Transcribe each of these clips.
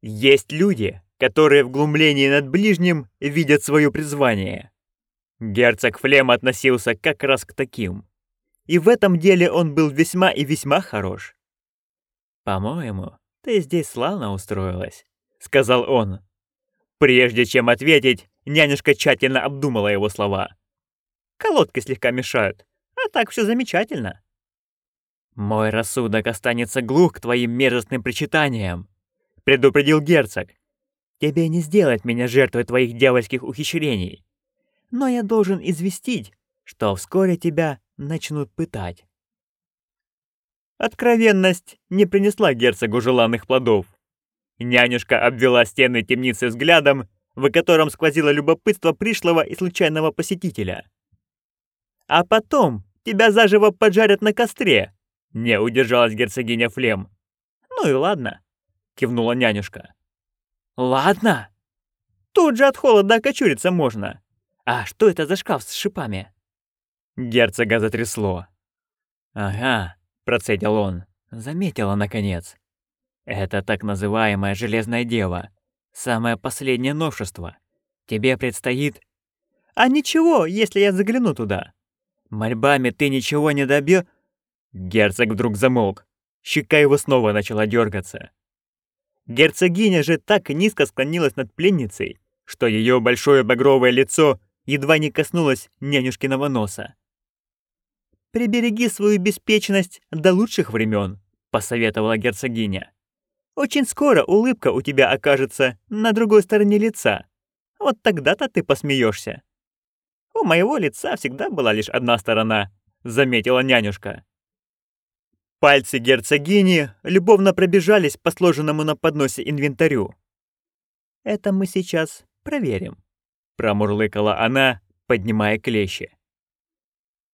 Есть люди, которые в глумлении над ближним видят свое призвание. Герцог Флем относился как раз к таким. И в этом деле он был весьма и весьма хорош. «По-моему, ты здесь славно устроилась», — сказал он. Прежде чем ответить, нянюшка тщательно обдумала его слова. «Колодки слегка мешают, а так все замечательно». «Мой рассудок останется глух к твоим мерзостным причитаниям», — предупредил герцог. «Тебе не сделать меня жертвой твоих дьявольских ухищрений. Но я должен известить, что вскоре тебя начнут пытать». Откровенность не принесла герцогу желанных плодов. Нянюшка обвела стены темницы взглядом, в котором сквозило любопытство пришлого и случайного посетителя. «А потом тебя заживо поджарят на костре», — не удержалась герцогиня Флем. «Ну и ладно», — кивнула нянюшка. «Ладно? Тут же от холода окочуриться можно. А что это за шкаф с шипами?» Герцога затрясло. «Ага», — процедил он, — заметила наконец. Это так называемая железная дева. Самое последнее новшество. Тебе предстоит... А ничего, если я загляну туда. Мольбами ты ничего не добьё... Герцог вдруг замолк. Щека его снова начала дергаться. Герцогиня же так низко склонилась над пленницей, что ее большое багровое лицо едва не коснулось нянюшкиного носа. «Прибереги свою беспечность до лучших времен», — посоветовала герцогиня. Очень скоро улыбка у тебя окажется на другой стороне лица. Вот тогда-то ты посмеешься. У моего лица всегда была лишь одна сторона, заметила нянюшка. Пальцы герцогини любовно пробежались по сложенному на подносе инвентарю. «Это мы сейчас проверим», — промурлыкала она, поднимая клещи.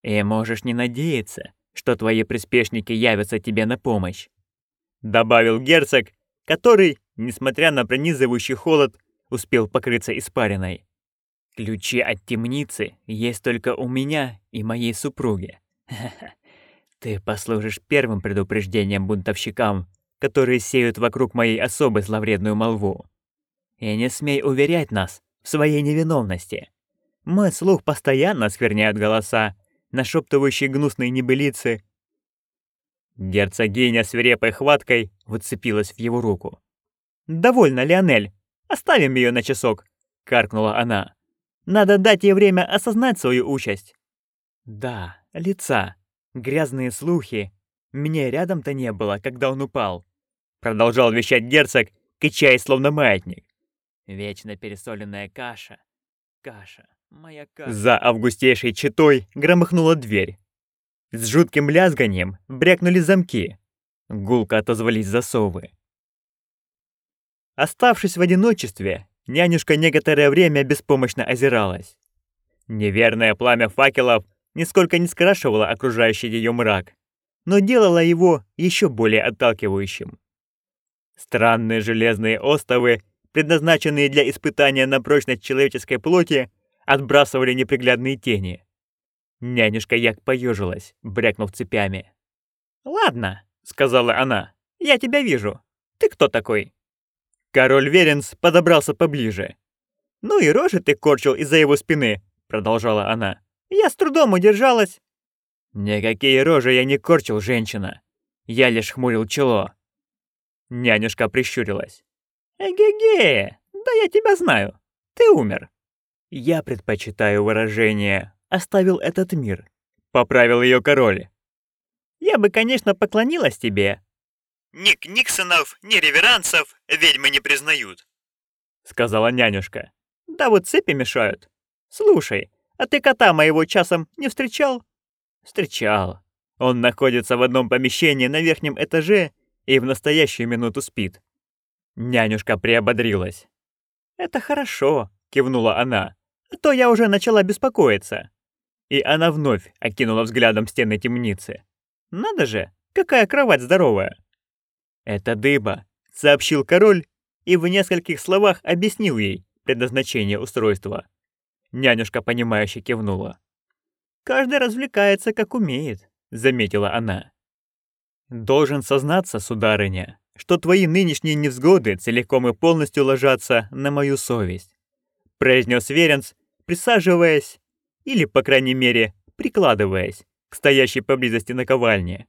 «И можешь не надеяться, что твои приспешники явятся тебе на помощь добавил герцог, который, несмотря на пронизывающий холод, успел покрыться испариной. Ключи от темницы есть только у меня и моей супруги. Ты послужишь первым предупреждением бунтовщикам, которые сеют вокруг моей особы зловредную молву. И не смей уверять нас в своей невиновности. Мой слух постоянно скверняют голоса, нашептывающие гнусные небылицы Герцогиня свирепой хваткой выцепилась в его руку. «Довольно, Леонель. Оставим ее на часок», — каркнула она. «Надо дать ей время осознать свою участь». «Да, лица, грязные слухи. Мне рядом-то не было, когда он упал», — продолжал вещать герцог, качаясь словно маятник. «Вечно пересоленная каша. Каша, моя каша». За августейшей читой громыхнула дверь. С жутким лязганием брякнули замки. Гулко отозвались засовы. Оставшись в одиночестве, нянюшка некоторое время беспомощно озиралась. Неверное пламя факелов нисколько не скрашивало окружающий ее мрак, но делало его еще более отталкивающим. Странные железные остовы, предназначенные для испытания на прочность человеческой плоти, отбрасывали неприглядные тени. Нянюшка Як поежилась, брякнув цепями. «Ладно», — сказала она, — «я тебя вижу. Ты кто такой?» Король Веренс подобрался поближе. «Ну и рожи ты корчил из-за его спины», — продолжала она. «Я с трудом удержалась». «Никакие рожи я не корчил, женщина. Я лишь хмурил чело». Нянюшка прищурилась. «Эге-ге, да я тебя знаю. Ты умер». Я предпочитаю выражение оставил этот мир», — поправил ее король. «Я бы, конечно, поклонилась тебе». «Ник Никсонов, ни реверансов ведьмы не признают», — сказала нянюшка. «Да вот цепи мешают. Слушай, а ты кота моего часом не встречал?» «Встречал. Он находится в одном помещении на верхнем этаже и в настоящую минуту спит». Нянюшка приободрилась. «Это хорошо», — кивнула она. «А то я уже начала беспокоиться». И она вновь окинула взглядом стены темницы. «Надо же, какая кровать здоровая!» «Это дыба», — сообщил король и в нескольких словах объяснил ей предназначение устройства. Нянюшка, понимающе кивнула. «Каждый развлекается, как умеет», — заметила она. «Должен сознаться, сударыня», что твои нынешние невзгоды целиком и полностью ложатся на мою совесть», — произнес Веренс, присаживаясь, или, по крайней мере, прикладываясь к стоящей поблизости наковальне.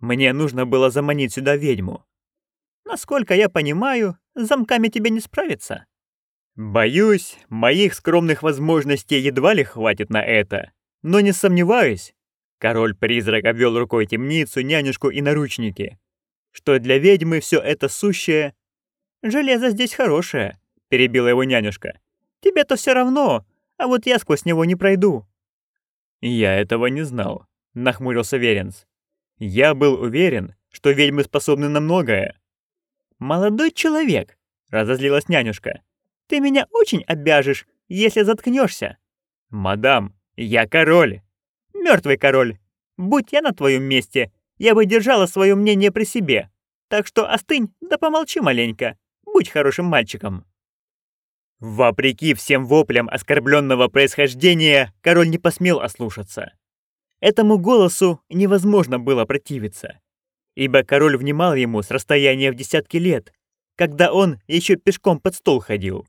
«Мне нужно было заманить сюда ведьму. Насколько я понимаю, замками тебе не справиться». «Боюсь, моих скромных возможностей едва ли хватит на это, но не сомневаюсь». Король-призрак обвел рукой темницу, нянюшку и наручники что для ведьмы все это сущее... «Железо здесь хорошее», — перебила его нянюшка. «Тебе-то все равно, а вот я сквозь него не пройду». «Я этого не знал», — нахмурился Веренс. «Я был уверен, что ведьмы способны на многое». «Молодой человек», — разозлилась нянюшка, — «ты меня очень обяжешь, если заткнешься. «Мадам, я король». Мертвый король. Будь я на твоем месте, я бы держала свое мнение при себе. Так что остынь, да помолчи маленько. Будь хорошим мальчиком». Вопреки всем воплям оскорбленного происхождения, король не посмел ослушаться. Этому голосу невозможно было противиться, ибо король внимал ему с расстояния в десятки лет, когда он еще пешком под стол ходил.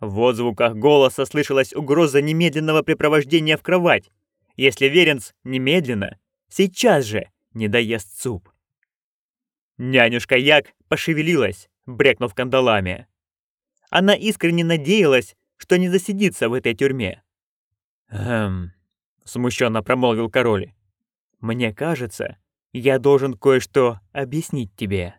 В отзвуках голоса слышалась угроза немедленного припровождения в кровать, если Веренц немедленно, сейчас же, не доест суп. Нянюшка Як пошевелилась, брекнув кандалами. Она искренне надеялась, что не засидится в этой тюрьме. «Эм...» — смущенно промолвил король. «Мне кажется, я должен кое-что объяснить тебе».